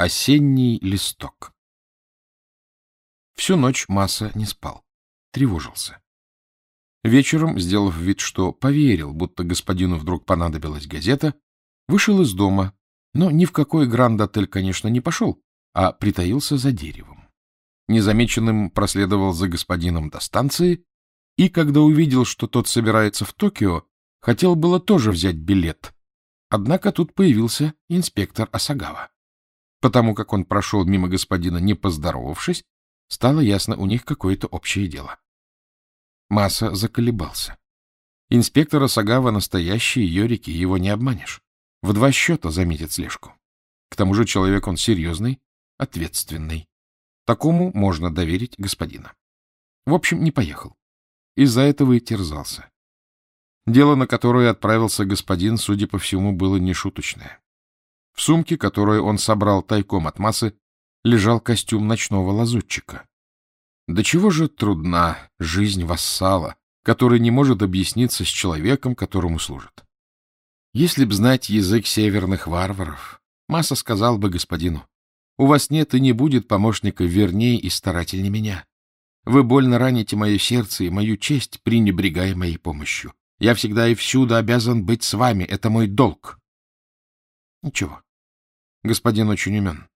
Осенний листок Всю ночь Масса не спал, тревожился. Вечером, сделав вид, что поверил, будто господину вдруг понадобилась газета, вышел из дома, но ни в какой гранд-отель, конечно, не пошел, а притаился за деревом. Незамеченным проследовал за господином до станции, и, когда увидел, что тот собирается в Токио, хотел было тоже взять билет. Однако тут появился инспектор Асагава. Потому как он прошел мимо господина, не поздоровавшись, стало ясно, у них какое-то общее дело. Масса заколебался. Инспектор Асагава настоящий Йорики, его не обманешь. В два счета заметит слежку. К тому же человек он серьезный, ответственный. Такому можно доверить господина. В общем, не поехал. Из-за этого и терзался. Дело, на которое отправился господин, судя по всему, было нешуточное. В сумке, которую он собрал тайком от массы, лежал костюм ночного лазутчика. До чего же трудна жизнь вассала, который не может объясниться с человеком, которому служит. Если б знать язык северных варваров, Масса сказал бы господину, у вас нет и не будет помощника вернее и старательнее меня. Вы больно раните мое сердце и мою честь, пренебрегая моей помощью. Я всегда и всюду обязан быть с вами, это мой долг. Ничего, Господин очень умен.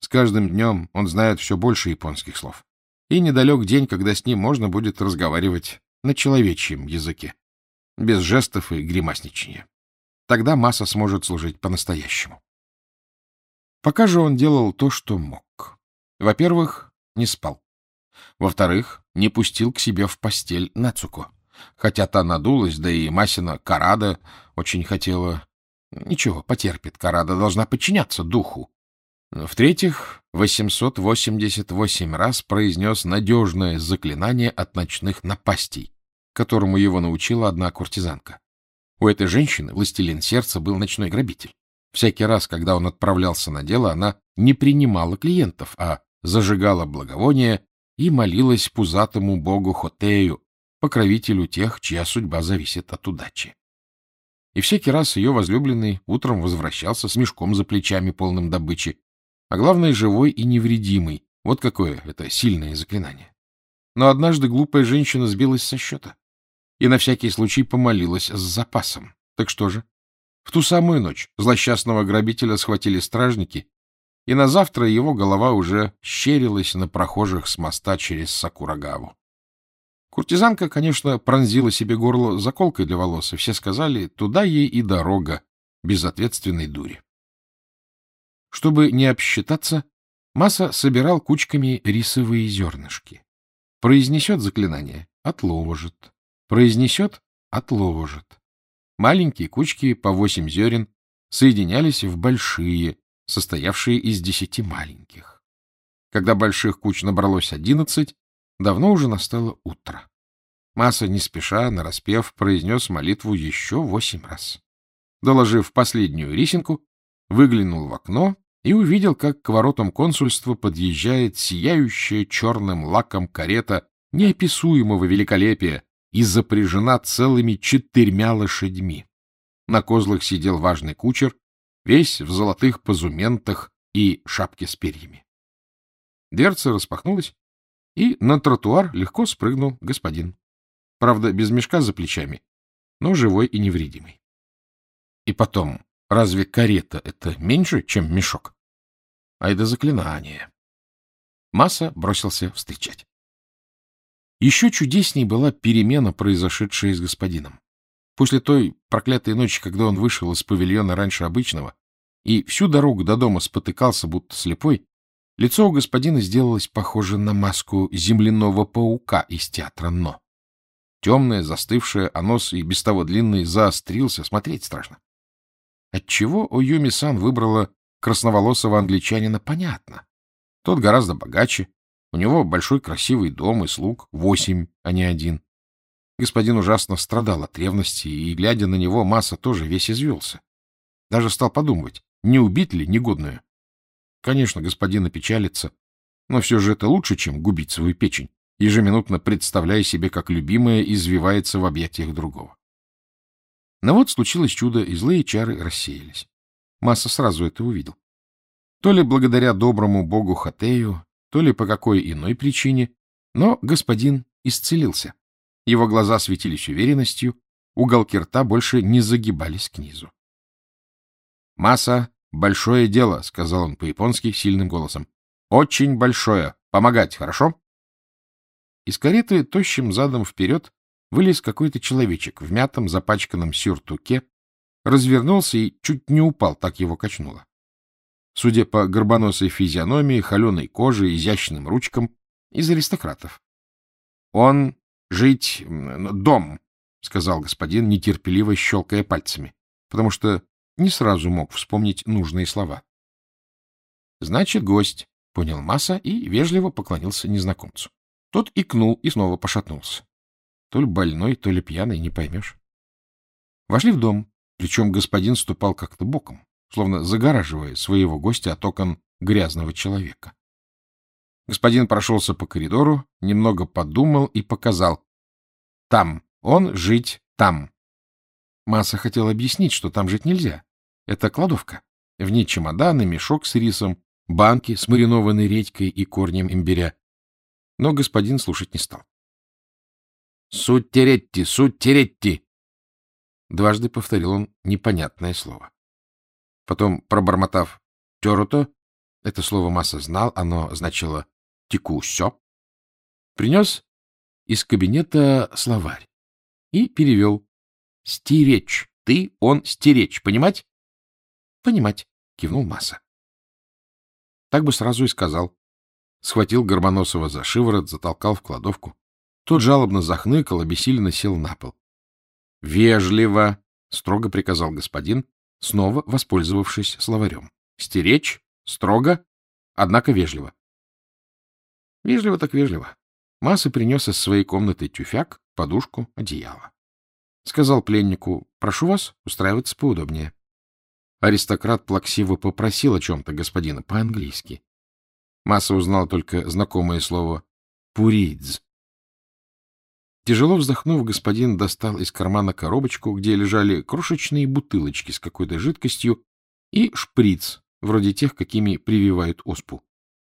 С каждым днем он знает все больше японских слов. И недалек день, когда с ним можно будет разговаривать на человечьем языке, без жестов и гримасничания. Тогда масса сможет служить по-настоящему. Пока же он делал то, что мог. Во-первых, не спал. Во-вторых, не пустил к себе в постель Нацуко. Хотя та надулась, да и Масина Карада очень хотела Ничего, потерпит. Карада должна подчиняться духу. В-третьих, 888 раз произнес надежное заклинание от ночных напастей, которому его научила одна куртизанка. У этой женщины, властелин сердца, был ночной грабитель. Всякий раз, когда он отправлялся на дело, она не принимала клиентов, а зажигала благовоние и молилась пузатому богу Хотею, покровителю тех, чья судьба зависит от удачи. И всякий раз ее возлюбленный утром возвращался с мешком за плечами, полным добычи, а главное, живой и невредимый. Вот какое это сильное заклинание. Но однажды глупая женщина сбилась со счета и на всякий случай помолилась с запасом. Так что же? В ту самую ночь злосчастного грабителя схватили стражники, и на завтра его голова уже щерилась на прохожих с моста через Сакурагаву. Куртизанка, конечно, пронзила себе горло заколкой для волос, и все сказали, туда ей и дорога, безответственной дури. Чтобы не обсчитаться, Масса собирал кучками рисовые зернышки. Произнесет заклинание — отложит. Произнесет — отложит. Маленькие кучки по восемь зерен соединялись в большие, состоявшие из десяти маленьких. Когда больших куч набралось одиннадцать, Давно уже настало утро. Масса не спеша, нараспев, произнес молитву еще восемь раз. Доложив последнюю рисинку, выглянул в окно и увидел, как к воротам консульства подъезжает сияющая черным лаком карета неописуемого великолепия и запряжена целыми четырьмя лошадьми. На козлах сидел важный кучер, весь в золотых позументах и шапке с перьями. Дверца распахнулась, и на тротуар легко спрыгнул господин. Правда, без мешка за плечами, но живой и невредимый. И потом, разве карета — это меньше, чем мешок? А это заклинание. Масса бросился встречать. Еще чудесней была перемена, произошедшая с господином. После той проклятой ночи, когда он вышел из павильона раньше обычного и всю дорогу до дома спотыкался, будто слепой, Лицо у господина сделалось похоже на маску земляного паука из театра «Но». Темное, застывшее, а нос и без того длинный заострился, смотреть страшно. Отчего Оюми-сан выбрала красноволосого англичанина, понятно. Тот гораздо богаче, у него большой красивый дом и слуг, восемь, а не один. Господин ужасно страдал от ревности, и, глядя на него, масса тоже весь извелся. Даже стал подумывать, не убить ли негодную. Конечно, господин опечалится, но все же это лучше, чем губить свою печень, ежеминутно представляя себе, как любимая извивается в объятиях другого. Но вот случилось чудо, и злые чары рассеялись. Масса сразу это увидел. То ли благодаря доброму богу Хатею, то ли по какой иной причине, но господин исцелился. Его глаза светились уверенностью, уголки рта больше не загибались к низу. — Масса — большое дело, — сказал он по-японски сильным голосом. — Очень большое. Помогать, хорошо? Из кареты тощим задом вперед вылез какой-то человечек в мятом запачканном сюртуке, развернулся и чуть не упал, так его качнуло. Судя по горбоносой физиономии, холеной коже, изящным ручкам, из аристократов. — Он жить... дом, — сказал господин, нетерпеливо щелкая пальцами, потому что не сразу мог вспомнить нужные слова. — Значит, гость, — понял Масса и вежливо поклонился незнакомцу. Тот икнул и снова пошатнулся. То ли больной, то ли пьяный, не поймешь. Вошли в дом, причем господин ступал как-то боком, словно загораживая своего гостя от окон грязного человека. Господин прошелся по коридору, немного подумал и показал. Там. Он жить там. Масса хотел объяснить, что там жить нельзя. Это кладовка. В ней чемоданы, мешок с рисом, банки с маринованной редькой и корнем имбиря. Но господин слушать не стал. «Суттеретти! Суттеретти!» Дважды повторил он непонятное слово. Потом, пробормотав «тёруто», это слово Масса знал, оно значило «текуссё», принес из кабинета словарь и перевел «стеречь». Ты, он, стеречь. Понимать? Понимать, кивнул Масса. Так бы сразу и сказал. Схватил Горбоносова за шиворот, затолкал в кладовку. Тот жалобно захныкал, обессиленно сел на пол. — Вежливо, — строго приказал господин, снова воспользовавшись словарем. — Стеречь, строго, однако вежливо. Вежливо так вежливо. Масса принес из своей комнаты тюфяк, подушку, одеяло. Сказал пленнику, прошу вас устраиваться поудобнее. Аристократ плаксиво попросил о чем-то господина по-английски. Масса узнал только знакомое слово «пуридз». Тяжело вздохнув, господин достал из кармана коробочку, где лежали крошечные бутылочки с какой-то жидкостью и шприц, вроде тех, какими прививают оспу.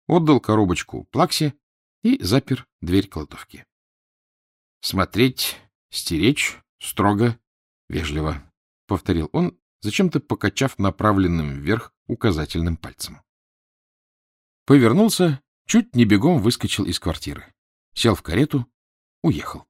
Отдал коробочку Плаксе и запер дверь кладовки. Смотреть, стеречь, Строго, вежливо, — повторил он, зачем-то покачав направленным вверх указательным пальцем. Повернулся, чуть не бегом выскочил из квартиры. Сел в карету, уехал.